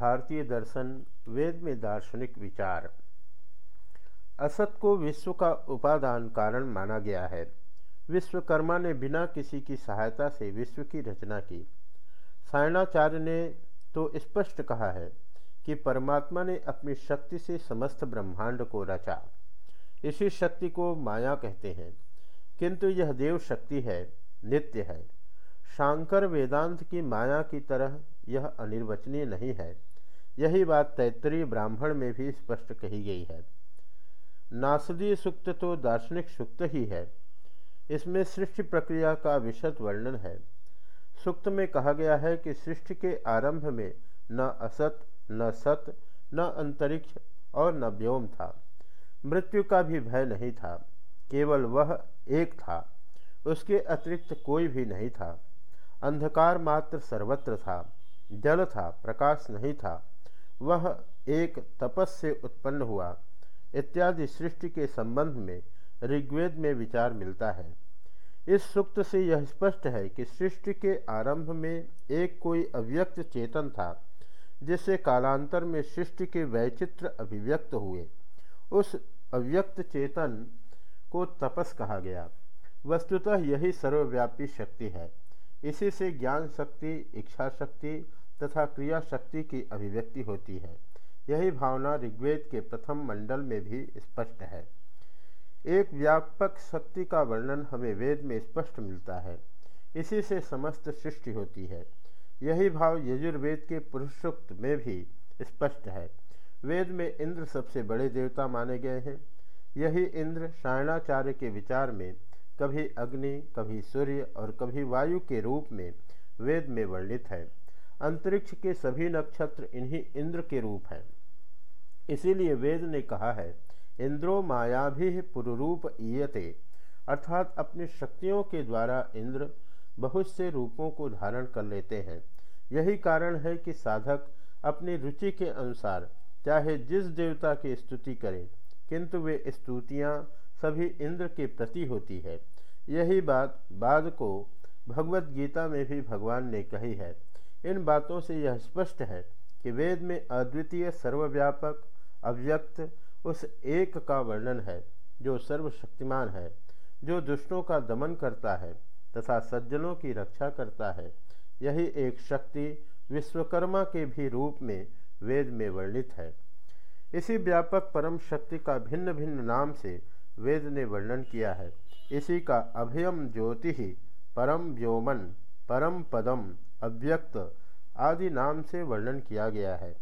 भारतीय दर्शन वेद में दार्शनिक विचार। असत को विश्व का उपादान कारण माना गया है। विश्वकर्मा ने बिना किसी की सहायता से विश्व की रचना की। सायणाचार्य ने तो स्पष्ट कहा है कि परमात्मा ने अपनी शक्ति से समस्त ब्रह्मांड को रचा। इसी शक्ति को माया कहते हैं। किंतु यह देव शक्ति है, नित्य है। शांकर वेदांत की माया की तरह यह अनिर्वचनीय नहीं है। यही बात तैतरीय ब्राह्मण में भी स्पष्ट कही गई है। नासदीय सुक्त तो दार्शनिक सुक्त ही है। इसमें सृष्टि प्रक्रिया का विशद वर्णन है। सुक्त में कहा गया है कि सृष्टि के आरंभ में न असत, न सत, न अंतरिक्ष और न व्योम था। मृत्यु का भी भय नहीं था। केवल वह एक था। उसके अतिरिक्त कोई भी नहीं था। अंधकार मात्र सर्वत्र था। जल था, प्रकाश नहीं था। वह एक तपस से उत्पन्न हुआ। इत्यादि सृष्टि के संबंध में ऋग्वेद में विचार मिलता है। इस सुक्त से यह स्पष्ट है कि सृष्टि के आरंभ में एक कोई अव्यक्त चेतन था जिससे कालांतर में सृष्टि के वैचित्र अभिव्यक्त हुए। उस अव्यक्त चेतन को तपस कहा गया। वस्तुतः यही सर्वव्यापी शक्ति है। इसी से ज्ञान शक्ति, इच्छा शक्ति तथा क्रिया शक्ति की अभिव्यक्ति होती है। यही भावना ऋग्वेद के प्रथम मंडल में भी स्पष्ट है। एक व्यापक शक्ति का वर्णन हमें वेद में स्पष्ट मिलता है। इसी से समस्त सृष्टि होती है। यही भाव यजुर्वेद के पुरुषोक्त में भी स्पष्ट है। वेद में इंद्र सबसे बड़े देवता माने गए हैं। यही इंद्र सायणाचार्य के विचार में कभी अग्नि, कभी सूर्य और कभी वायु के रूप में वेद में वर्णित है। अंतरिक्ष के सभी नक्षत्र इन्हीं इंद्र के रूप हैं। इसीलिए वेद ने कहा है, इंद्रो माया भी पुरुरूप ईयते, अर्थात अपनी शक्तियों के द्वारा इंद्र बहुत से रूपों को धारण कर लेते हैं। यही कारण है कि साधक अपनी रुचि के अनुसार चाहे जिस देवता की स्तुति करें, किंतु वे स्तुतियाँ सभी इंद्र के प्रति होती है। यही बात बाद को भगवत गीता में भी भगवान ने कही है। इन बातों से यह स्पष्ट है कि वेद में अद्वितीय, सर्वव्यापक, अव्यक्त उस एक का वर्णन है जो सर्वशक्तिमान है, जो दुष्टों का दमन करता है तथा सज्जनों की रक्षा करता है। यही एक शक्ति विश्वकर्मा के भी रूप में वेद में वर्णित है। इसी व्यापक परम शक्ति का भिन्न भिन्न नाम से वेद ने वर्णन किया है। इसी का अभयम ज्योति ही परम व्योमन, परम पदम अव्यक्त आदि नाम से वर्णन किया गया है।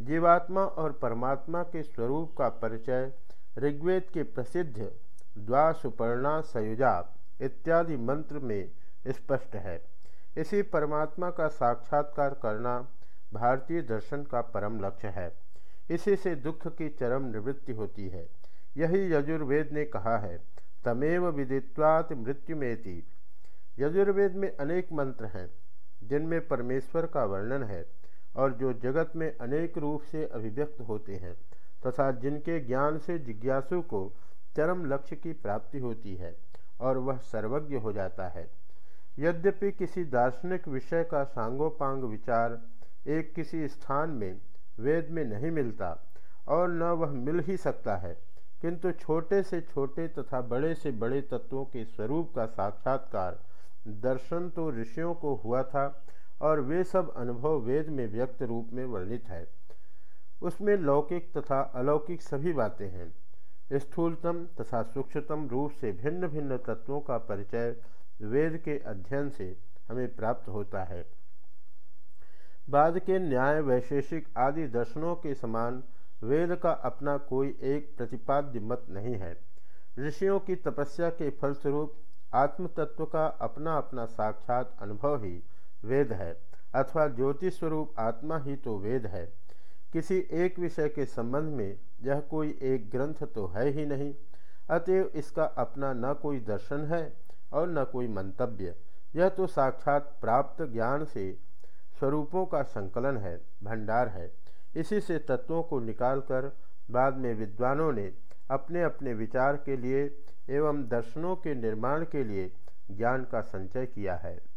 जीवात्मा और परमात्मा के स्वरूप का परिचय ऋग्वेद के प्रसिद्ध द्वासुपर्णा सयुजा इत्यादि मंत्र में स्पष्ट है। इसी परमात्मा का साक्षात्कार करना भारतीय दर्शन का परम लक्ष्य है। इसी से दुख की चरम निवृत्ति होती है। यही यजुर्वेद ने कहा है, तमेव विदित्वात मृत्युमेति। यजुर्वेद में अनेक मंत्र हैं। जिनमें परमेश्वर का वर्णन है और जो जगत में अनेक रूप से अभिव्यक्त होते हैं तथा जिनके ज्ञान से जिज्ञासु को चरम लक्ष्य की प्राप्ति होती है और वह सर्वज्ञ हो जाता है। यद्यपि किसी दार्शनिक विषय का सांगोपांग विचार एक किसी स्थान में, वेद में नहीं मिलता और न वह मिल ही सकता है, किंतु छोटे से छोटे तथा बड़े से बड़े तत्वों के स्वरूप का साक्षात्कार दर्शन तो ऋषियों को हुआ था और वे सब अनुभव वेद में व्यक्त रूप में वर्णित है। उसमें लौकिक तथा अलौकिक सभी बातें हैं। स्थूलतम तथा सूक्ष्मतम रूप से भिन्न भिन्न तत्वों का परिचय वेद के अध्ययन से हमें प्राप्त होता है। बाद के न्याय वैशेषिक आदि दर्शनों के समान वेद का अपना कोई एक प्रतिपाद्य मत नहीं है। ऋषियों की तपस्या के फलस्वरूप आत्म तत्व का अपना अपना साक्षात अनुभव ही वेद है, अथवा ज्योति स्वरूप आत्मा ही तो वेद है। किसी एक विषय के संबंध में यह कोई एक ग्रंथ तो है ही नहीं। अतएव इसका अपना न कोई दर्शन है और न कोई मंतव्य। यह तो साक्षात प्राप्त ज्ञान से स्वरूपों का संकलन है, भंडार है। इसी से तत्वों को निकालकर बाद में विद्वानों ने अपने अपने विचार के लिए एवं दर्शनों के निर्माण के लिए ज्ञान का संचय किया है।